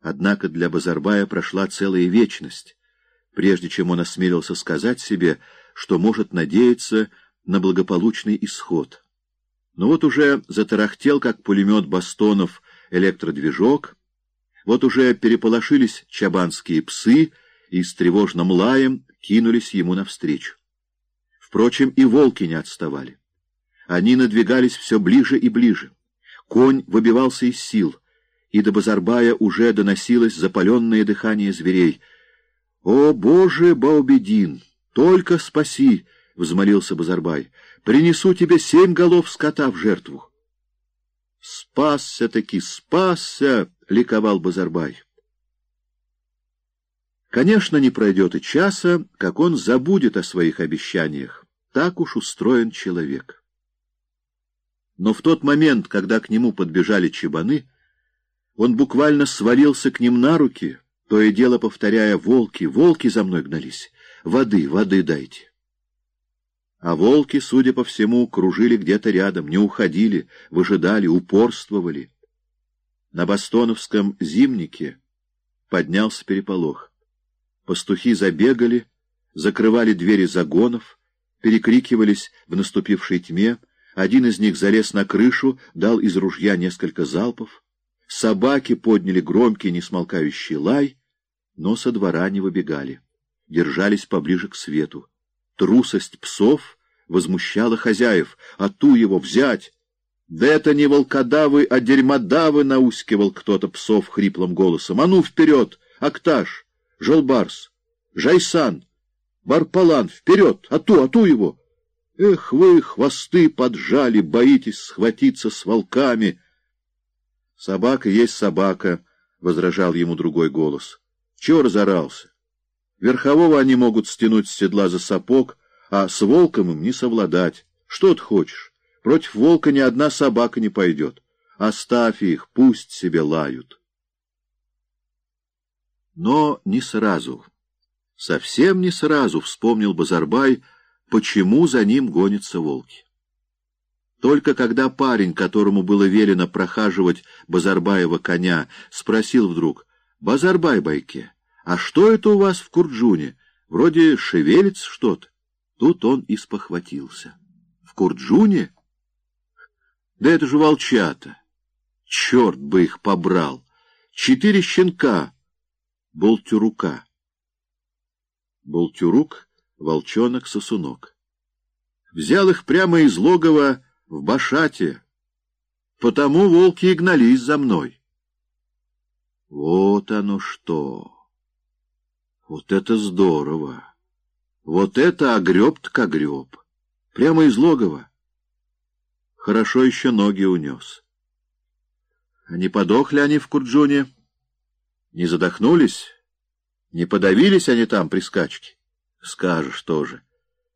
Однако для Базарбая прошла целая вечность, прежде чем он осмелился сказать себе, что может надеяться на благополучный исход. Но вот уже затарахтел, как пулемет бастонов, электродвижок, вот уже переполошились чабанские псы и с тревожным лаем кинулись ему навстречу. Впрочем, и волки не отставали. Они надвигались все ближе и ближе. Конь выбивался из сил, и до Базарбая уже доносилось запаленное дыхание зверей. — О, Боже, Баубедин, только спаси! — взмолился Базарбай. — Принесу тебе семь голов скота в жертву. — Спасся-таки, спасся! — ликовал Базарбай. Конечно, не пройдет и часа, как он забудет о своих обещаниях. Так уж устроен человек. Но в тот момент, когда к нему подбежали чебаны, он буквально свалился к ним на руки, то и дело повторяя «Волки, волки за мной гнались! Воды, воды дайте!» А волки, судя по всему, кружили где-то рядом, не уходили, выжидали, упорствовали. На Бастоновском зимнике поднялся переполох. Пастухи забегали, закрывали двери загонов, перекрикивались в наступившей тьме, один из них залез на крышу, дал из ружья несколько залпов. Собаки подняли громкий, несмолкающий лай, но со двора не выбегали. Держались поближе к свету. Трусость псов возмущала хозяев. «А ту его взять!» «Да это не волкодавы, а дерьмодавы!» — наускивал кто-то псов хриплым голосом. «А ну, вперед! Акташ! Жолбарс! Жайсан! Барпалан! Вперед! А ту, а ту его!» Эх вы, хвосты поджали, боитесь схватиться с волками. Собака есть собака, — возражал ему другой голос. Чего разорался? Верхового они могут стянуть с седла за сапог, а с волком им не совладать. Что ты хочешь? Против волка ни одна собака не пойдет. Оставь их, пусть себе лают. Но не сразу, совсем не сразу вспомнил Базарбай, — почему за ним гонятся волки. Только когда парень, которому было велено прохаживать Базарбаева коня, спросил вдруг, «Базарбай-байке, а что это у вас в Курджуне? Вроде шевелится что-то». Тут он и спохватился. «В Курджуне? Да это же волчата! Черт бы их побрал! Четыре щенка! Болтюрука!» Болтюрук — волчонок-сосунок. Взял их прямо из логова в Башате, потому волки и гнались за мной. Вот оно что! Вот это здорово! Вот это огреб-то огреб! Прямо из логова. Хорошо еще ноги унес. А не подохли они в Курджуне? Не задохнулись? Не подавились они там при скачке? Скажешь тоже.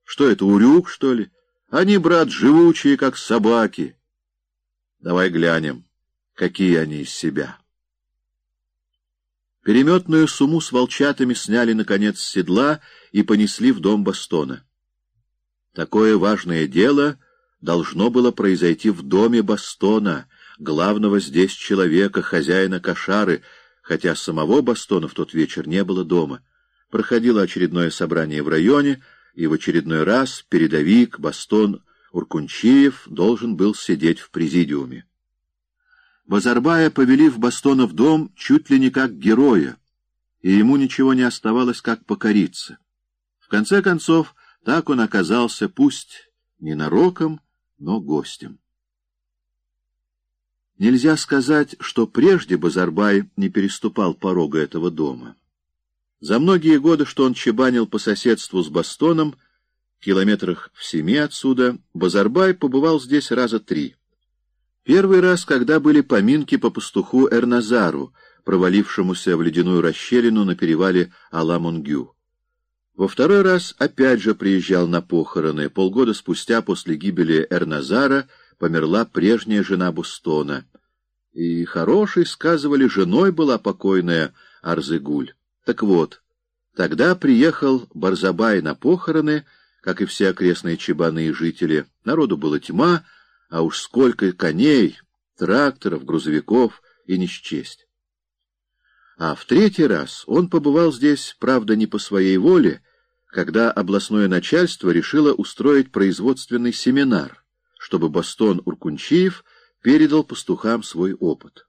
Что это, урюк, что ли? Они, брат, живучие, как собаки. Давай глянем, какие они из себя. Переметную сумму с волчатами сняли, наконец, с седла и понесли в дом Бастона. Такое важное дело должно было произойти в доме Бастона, главного здесь человека, хозяина кошары, хотя самого Бастона в тот вечер не было дома проходило очередное собрание в районе, и в очередной раз передовик Бастон Уркунчиев должен был сидеть в президиуме. Базарбая повели в Бастонов дом чуть ли не как героя, и ему ничего не оставалось, как покориться. В конце концов, так он оказался, пусть не нароком, но гостем. Нельзя сказать, что прежде Базарбай не переступал порога этого дома. За многие годы, что он чебанил по соседству с Бастоном, километрах в семи отсюда, Базарбай побывал здесь раза три. Первый раз, когда были поминки по пастуху Эрназару, провалившемуся в ледяную расщелину на перевале Аламунгю. Во второй раз опять же приезжал на похороны. Полгода спустя после гибели Эрназара померла прежняя жена Бустона. И хорошей, сказывали, женой была покойная Арзыгуль. Так вот, тогда приехал Барзабай на похороны, как и все окрестные чебаны и жители. Народу была тьма, а уж сколько коней, тракторов, грузовиков и не счесть. А в третий раз он побывал здесь, правда, не по своей воле, когда областное начальство решило устроить производственный семинар, чтобы Бастон Уркунчиев передал пастухам свой опыт.